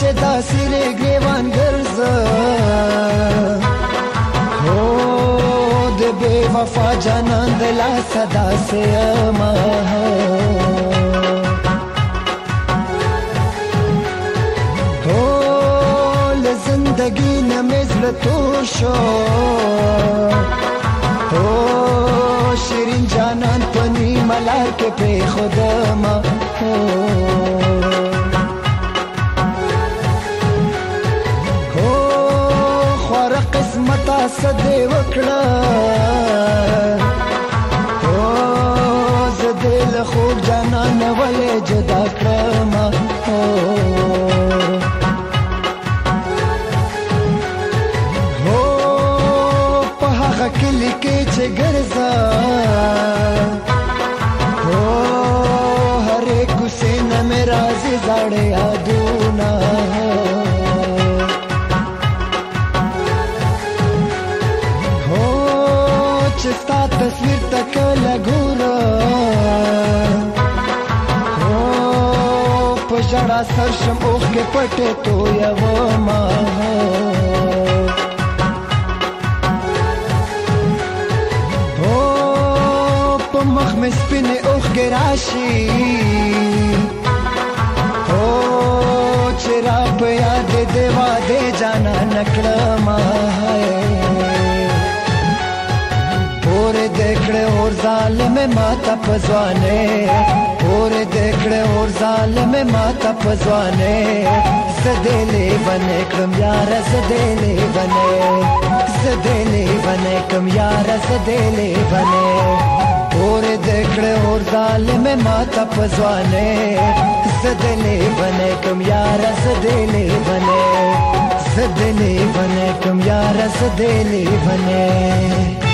چې دا سره ګریوان ګرځا هو د بے وفا جانان د لا صدا سے اما هو زندگی نه مزل تو شو هو شیرین جانان پنی ملار کې په خدما هو څه دی وکړه او زه دې له خوږ جانان ولې جدا کړم هو په هغه کلی کې چې ګرځا هو هر کوسه نه مې راځي زړه یادونه सर्शम ओखे पटे तो यव माह מח מספיני אוך גרשי או צ'רפ יד דवा दे जाना נקלמה देखड़े और जाल में माता पजवाने और देखड़े और जाल में माता पजवाने सदेले बने कम यार सदेले बने सदेले बने कम यार सदेले बने और देखड़े और जाल में माता पजवाने सदेले बने कम यार सदेले बने सदेले बने कम यार सदेले बने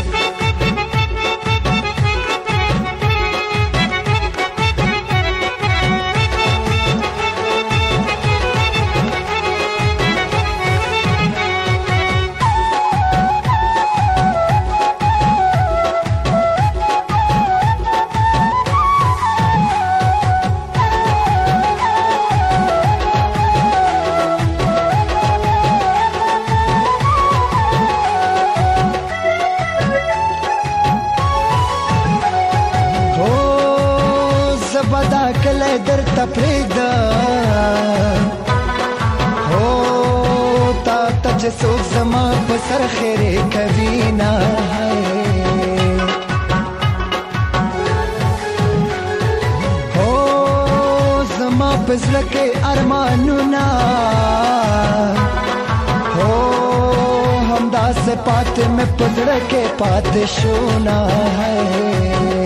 दर्द तपේද ઓ તા તજ સુ જમા પર સરખે રે કદી ના હાય ઓ જમા પેસ લેકે અરમાનુ ના ઓ હમદા સપાતે મે તડરે કે પાદ શૂના હાય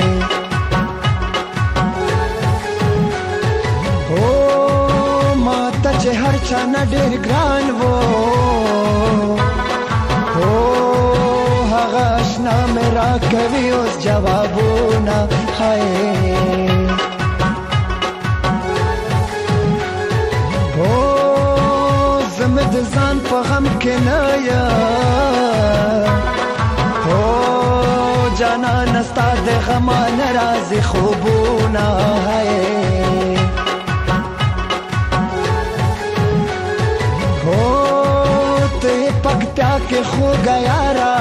چانه ډېر ګران وو هو هغه آشنا مې راکوي اوس جوابونه هاي هو زمه د ځان په غم کې نه یا هو جانا نستا د غم نه راځي خوبونه गया را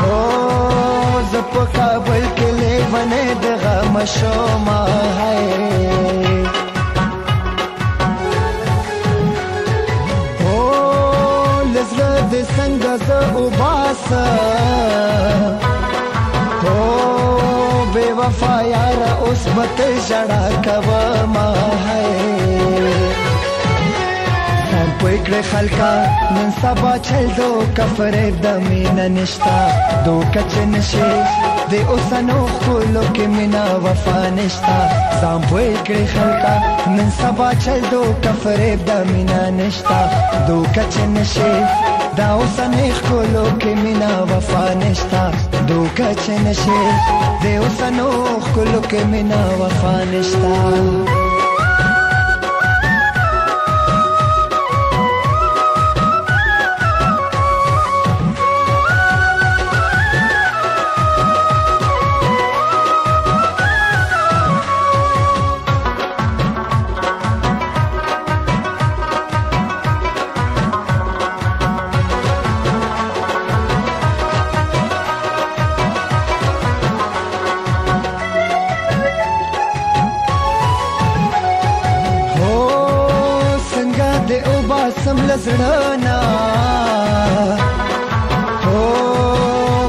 هو زه په کابل کې لیونې د غم شوما هې د څنګه ز وباسا هو بے وفا یار اوس مت جڑا کوا ما ہے پوی کړ خلکا نن سبا چل دو کفر د مینا نشتا دو کچ نشي د اوسنو خلکو کې مینا وفا نشتا ځان پوی کړ خلکا نن سبا چل دو کفر د مینا نشتا دو کچ نشي دا اوسنې خلکو کې مینا وفا نشتا دو کچ نشي د اوسنو خلکو کې مینا وفا نشتا زړه نه او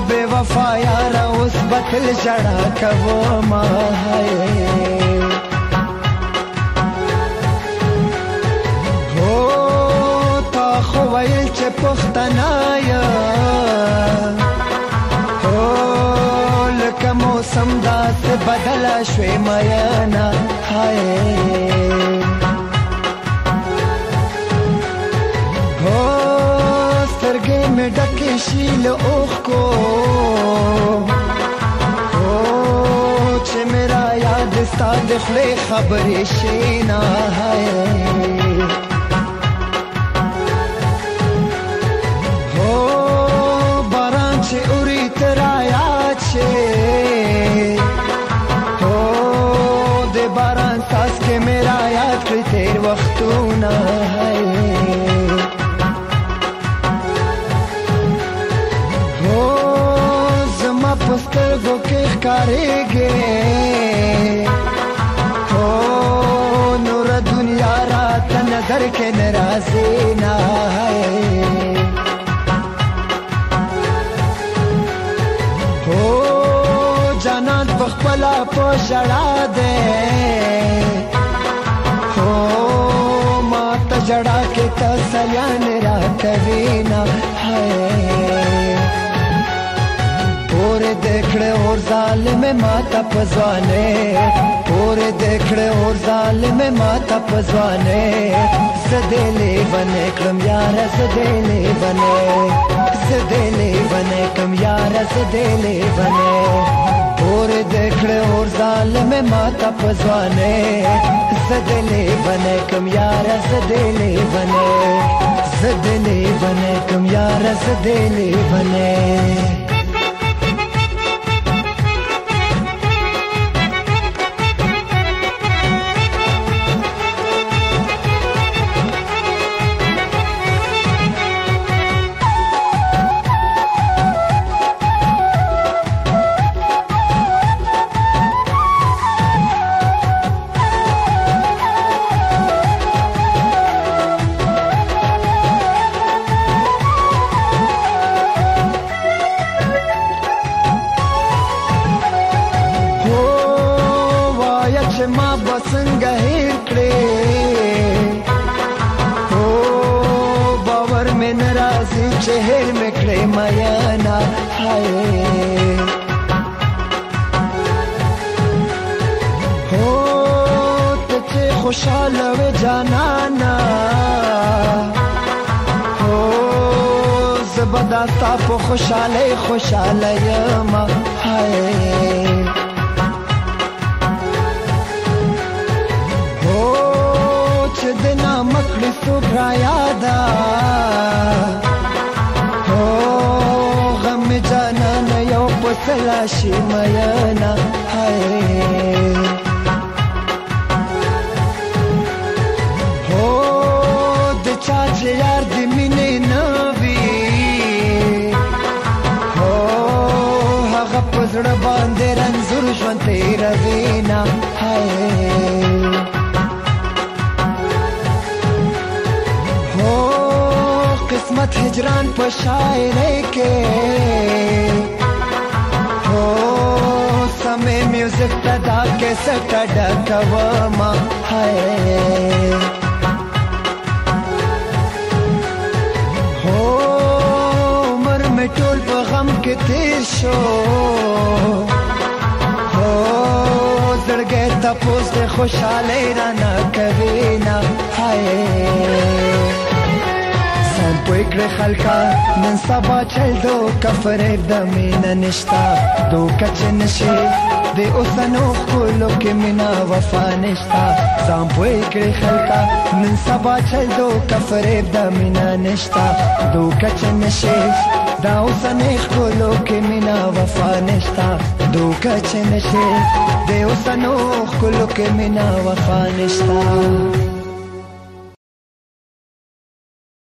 بے وفا یار اوس بتل ژړا کوو ما هو تا خو ویل چې پښتنه یا موسم داس بدل شوي میانا هاي مې ډکې شي له اوښکو او چې مې را یاد ستا د خولې خبرې شي نه باران چې اوري ته را یاد شي د باران ساس کې مې را یاد کړې تېر وختونه ډارېږې او نور دنیا را ته نظر کې ناراضي نه او جنت بخپل په شړا دې او ما ته جړا کې تسلیان را کوي और जाल में माता पजवाने और देखड़े और जाल में माता पजवाने सदेले बने कम यार सदेले बने सदेले बने कम यार सदेले बने और देखड़े और जाल में माता पजवाने सदेले बने कम यार सदेले बने सदेले बने कम यार सदेले बने زهر مکړې میا نه هاي خوشاله و جانانا او زبدا تا په خوشاله خوشاله یم هاي او چې د نام کړې سو غرایا دا ಆಶಿಮಯನ ಹೇ زړه باندې رنځور ژوند تیر وینا هاي هو قسمت هجران په شاعر کې ಹೋ ಸಮೇ ಮ್ಯೂಸಿಕ್ ತದಾಕೆ ಸಕಡಕವ ಹೈ ಹೋ عمر میں ټول په غم کې تیر شو هو زړګې تاسو ته خوشاله رانه کوي نه هاي کړ خلکا نن سبا چل دو کفر د مین نشتا دو کچ نشي د اوسنو خلکو کې مینا وفا نشتا ځان پوي کړ خلکا نن سبا چل دو کفر د مین نشتا دو کچ نشي دا اوسنې خلکو کې مینا وفا نشتا دو کچ نشي د اوسنو خلکو کې مینا وفا نشتا